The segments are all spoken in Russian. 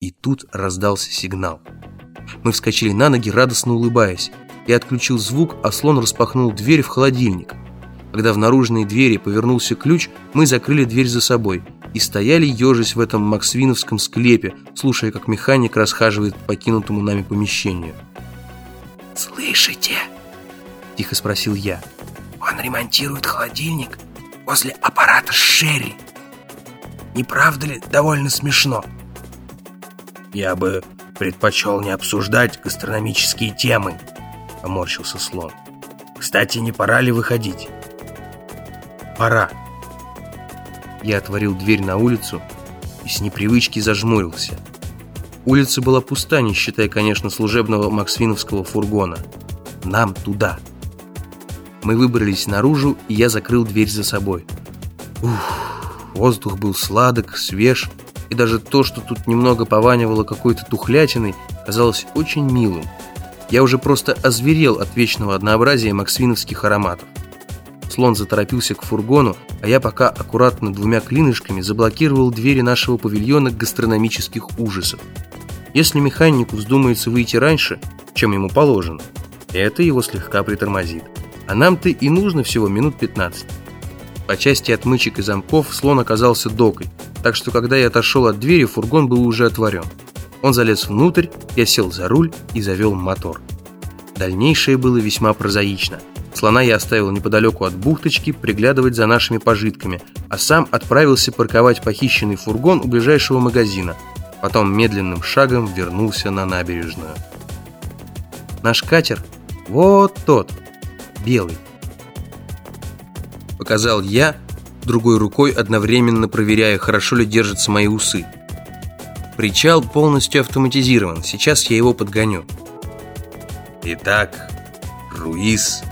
И тут раздался сигнал. Мы вскочили на ноги, радостно улыбаясь. Я отключил звук, а слон распахнул дверь в холодильник. Когда в наружные двери повернулся ключ, мы закрыли дверь за собой и стояли ежась в этом максвиновском склепе, слушая, как механик расхаживает по покинутому нами помещению. «Слышите?» – тихо спросил я. «Он ремонтирует холодильник возле аппарата Шерри. Не правда ли довольно смешно?» «Я бы предпочел не обсуждать гастрономические темы», — поморщился слон. «Кстати, не пора ли выходить?» «Пора». Я отворил дверь на улицу и с непривычки зажмурился. Улица была пуста, не считая, конечно, служебного максвиновского фургона. Нам туда. Мы выбрались наружу, и я закрыл дверь за собой. Ух, воздух был сладок, свеж, и даже то, что тут немного пованивало какой-то тухлятиной, казалось очень милым. Я уже просто озверел от вечного однообразия максвиновских ароматов. Слон заторопился к фургону, а я пока аккуратно двумя клинышками заблокировал двери нашего павильона гастрономических ужасов. Если механику вздумается выйти раньше, чем ему положено, это его слегка притормозит. А нам-то и нужно всего минут 15. По части отмычек и замков слон оказался докой, так что когда я отошел от двери, фургон был уже отворен. Он залез внутрь, я сел за руль и завел мотор. Дальнейшее было весьма прозаично. Слона я оставил неподалеку от бухточки приглядывать за нашими пожитками, а сам отправился парковать похищенный фургон у ближайшего магазина. Потом медленным шагом вернулся на набережную. Наш катер вот тот, белый показал я, другой рукой одновременно проверяя, хорошо ли держатся мои усы. Причал полностью автоматизирован, сейчас я его подгоню. «Итак, Руис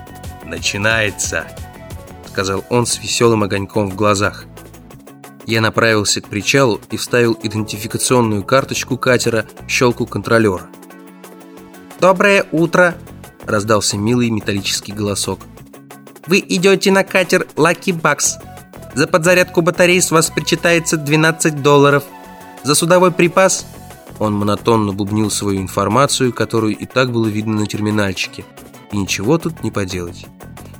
начинается», — сказал он с веселым огоньком в глазах. Я направился к причалу и вставил идентификационную карточку катера в щелку контролера. «Доброе утро!» — раздался милый металлический голосок. Вы идете на катер Lucky Bucks. За подзарядку батарей с вас причитается 12 долларов. За судовой припас...» Он монотонно бубнил свою информацию, которую и так было видно на терминальчике. И ничего тут не поделать.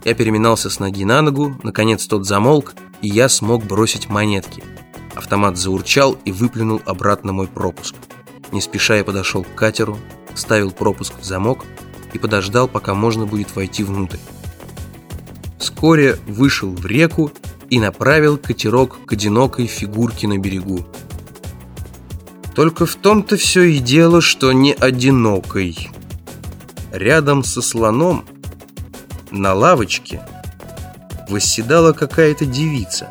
Я переминался с ноги на ногу, наконец тот замолк, и я смог бросить монетки. Автомат заурчал и выплюнул обратно мой пропуск. Не спеша я подошел к катеру, ставил пропуск в замок и подождал, пока можно будет войти внутрь вскоре вышел в реку и направил катерок к одинокой фигурке на берегу. Только в том-то все и дело, что не одинокой. Рядом со слоном на лавочке восседала какая-то девица.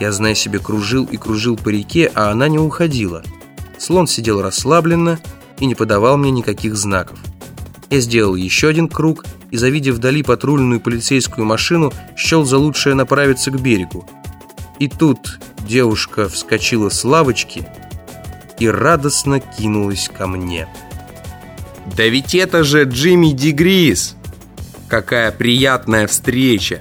Я, зная себе, кружил и кружил по реке, а она не уходила. Слон сидел расслабленно и не подавал мне никаких знаков. Я сделал еще один круг – и, завидев вдали патрульную полицейскую машину, счел за лучшее направиться к берегу. И тут девушка вскочила с лавочки и радостно кинулась ко мне. «Да ведь это же Джимми Дегрис! Какая приятная встреча!»